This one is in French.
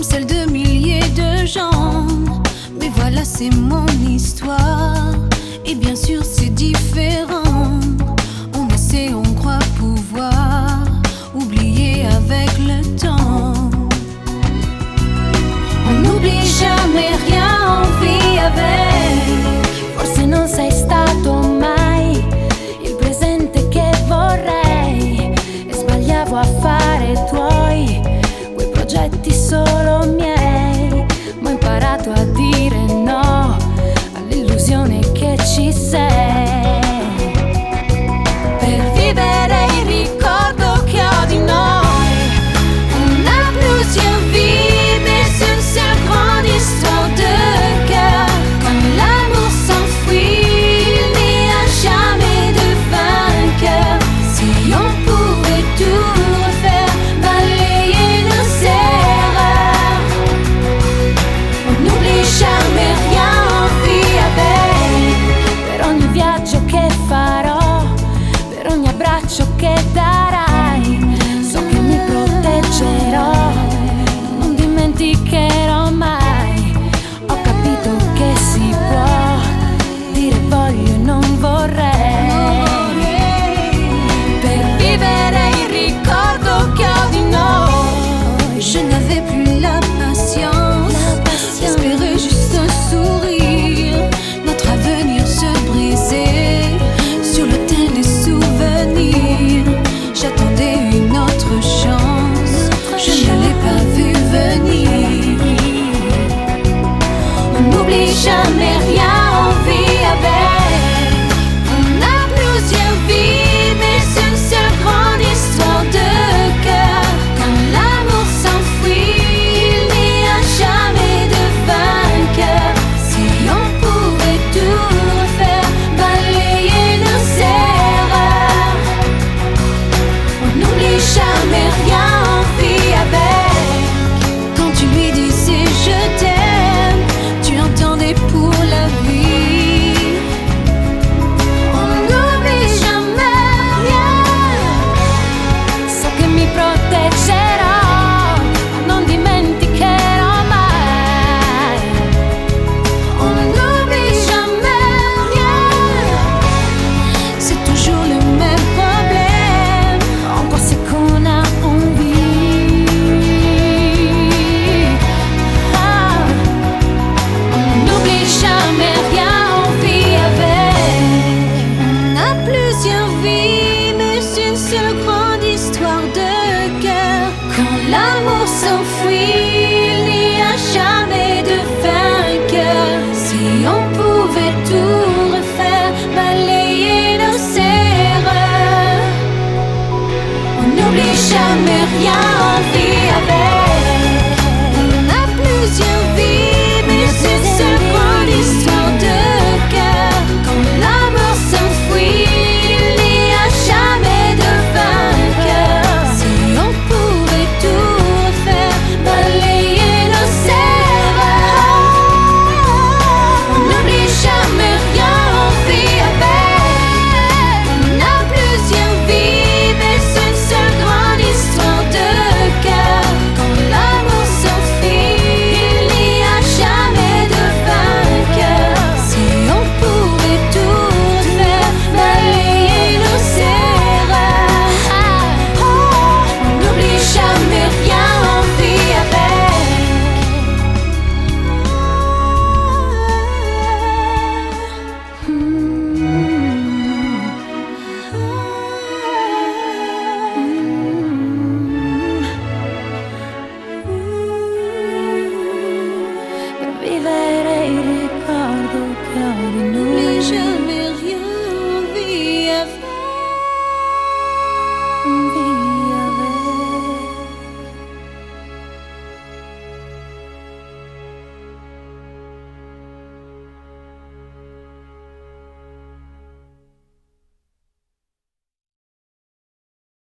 comme celle de milliers de gens. Mais voilà, c'est mon histoire. Et bien sûr, c'est différent. On essaie, on croit pouvoir oublier avec le temps. On n'oublie jamais rien, on vit avec. Forse non sei stato mai il presente che vorrei. E sbagliavo a fare tuo. l'abbraccio che darà. n'oublie jamais rien. L'amour s'enfuit.